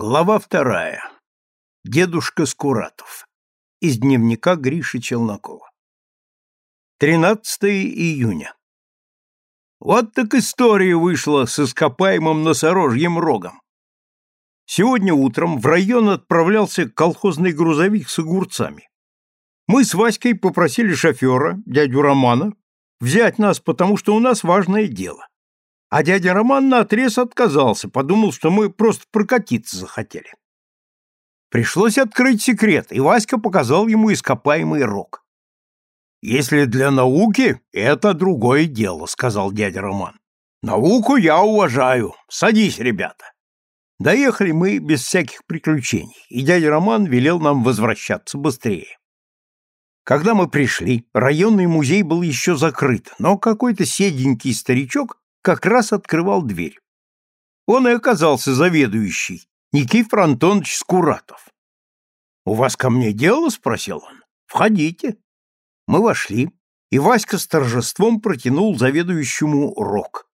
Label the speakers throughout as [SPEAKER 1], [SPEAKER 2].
[SPEAKER 1] Глава вторая. Дедушка Скуратов. Из дневника Гриши Челнокова. 13 июня. Вот так история вышла с ископаемым носорожьим рогом. Сегодня утром в район отправлялся колхозный грузовик с огурцами. Мы с Васькой попросили шофера, дядю Романа, взять нас, потому что у нас важное дело. А дядя Роман наотрез отказался, подумал, что мы просто прокатиться захотели. Пришлось открыть секрет, и Васька показал ему ископаемый рог. «Если для науки, это другое дело», — сказал дядя Роман. «Науку я уважаю. Садись, ребята». Доехали мы без всяких приключений, и дядя Роман велел нам возвращаться быстрее. Когда мы пришли, районный музей был еще закрыт, но какой-то седенький старичок как раз открывал дверь. Он и оказался заведующий, Никифор Антонович Скуратов. «У вас ко мне дело?» — спросил он. «Входите». Мы вошли, и Васька с торжеством протянул заведующему рог.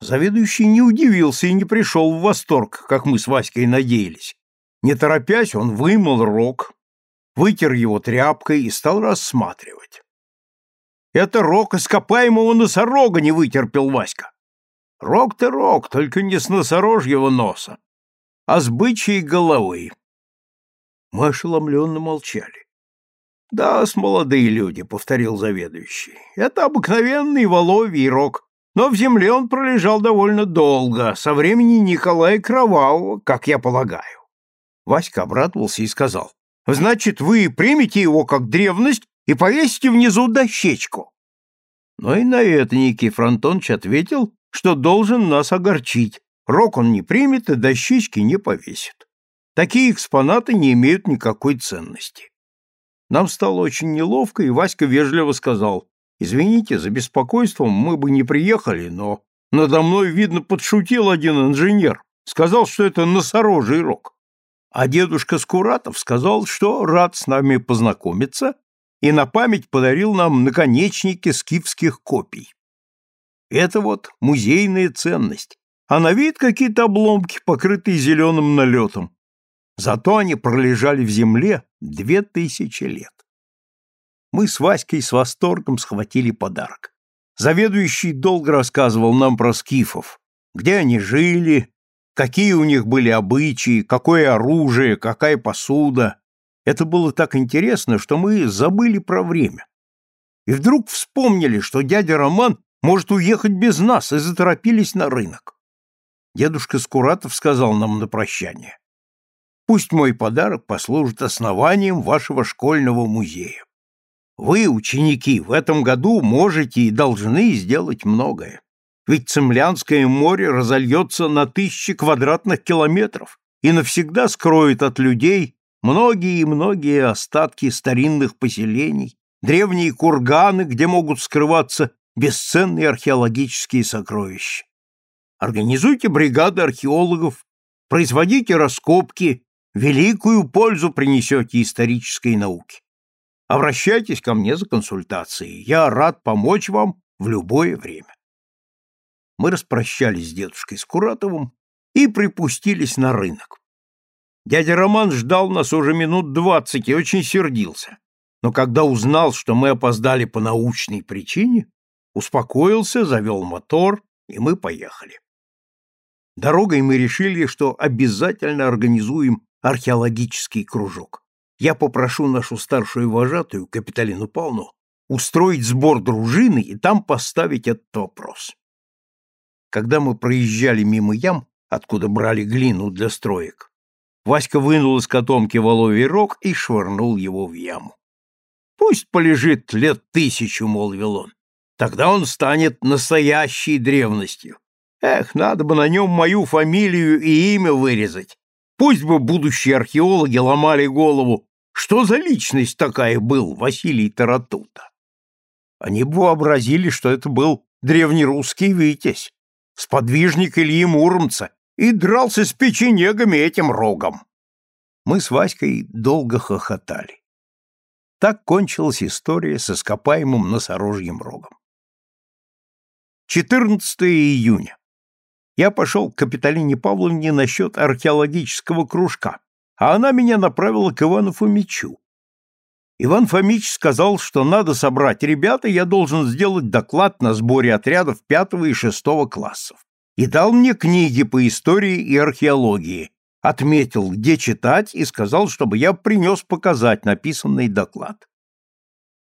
[SPEAKER 1] Заведующий не удивился и не пришел в восторг, как мы с Васькой надеялись. Не торопясь, он вымыл рог, вытер его тряпкой и стал рассматривать. Это рог ископаемого носорога не вытерпел Васька. Рог-то рог, только не с носорожьего носа, а с бычьей головы. Мы ошеломленно молчали. «Да, с молодые люди», — повторил заведующий. «Это обыкновенный воловий рог, но в земле он пролежал довольно долго, со времени Николая Кровавого, как я полагаю». Васька обрадовался и сказал. «Значит, вы примете его как древность и повесите внизу дощечку. Но и на это Никифор Антонович ответил, что должен нас огорчить. Рок он не примет и дощечки не повесит. Такие экспонаты не имеют никакой ценности. Нам стало очень неловко, и Васька вежливо сказал, «Извините, за беспокойством мы бы не приехали, но надо мной, видно, подшутил один инженер, сказал, что это носорожий рог. А дедушка Скуратов сказал, что рад с нами познакомиться и на память подарил нам наконечники скифских копий. Это вот музейная ценность, а на вид какие-то обломки, покрытые зеленым налетом. Зато они пролежали в земле две тысячи лет. Мы с Васькой с восторгом схватили подарок. Заведующий долго рассказывал нам про скифов, где они жили, какие у них были обычаи, какое оружие, какая посуда, это было так интересно, что мы забыли про время. И вдруг вспомнили, что дядя Роман может уехать без нас, и заторопились на рынок. Дедушка Скуратов сказал нам на прощание. Пусть мой подарок послужит основанием вашего школьного музея. Вы, ученики, в этом году можете и должны сделать многое. Ведь Цемлянское море разольется на тысячи квадратных километров и навсегда скроет от людей многие и многие остатки старинных поселений, древние курганы, где могут скрываться бесценные археологические сокровища. Организуйте бригады археологов, производите раскопки, великую пользу принесете исторической науке. Обращайтесь ко мне за консультацией. Я рад помочь вам в любое время. Мы распрощались с дедушкой Скуратовым и припустились на рынок. Дядя Роман ждал нас уже минут двадцать и очень сердился. Но когда узнал, что мы опоздали по научной причине, успокоился, завел мотор, и мы поехали. Дорогой мы решили, что обязательно организуем археологический кружок. Я попрошу нашу старшую вожатую, Капиталину Павловну, устроить сбор дружины и там поставить этот вопрос. Когда мы проезжали мимо ям, откуда брали глину для строек, Васька вынул из котомки воловий рог и швырнул его в яму. «Пусть полежит лет тысячу», — молвил он. «Тогда он станет настоящей древностью. Эх, надо бы на нем мою фамилию и имя вырезать. Пусть бы будущие археологи ломали голову, что за личность такая был Василий Таратута. Они бы вообразили, что это был древнерусский витязь, сподвижник Ильи Муромца и дрался с печенегами этим рогом. Мы с Васькой долго хохотали. Так кончилась история с ископаемым носорожьим рогом. 14 июня. Я пошел к Капиталине Павловне насчет археологического кружка, а она меня направила к Ивану Фомичу. Иван Фомич сказал, что надо собрать ребят, и я должен сделать доклад на сборе отрядов пятого и шестого классов. И дал мне книги по истории и археологии, отметил, где читать, и сказал, чтобы я принес показать написанный доклад.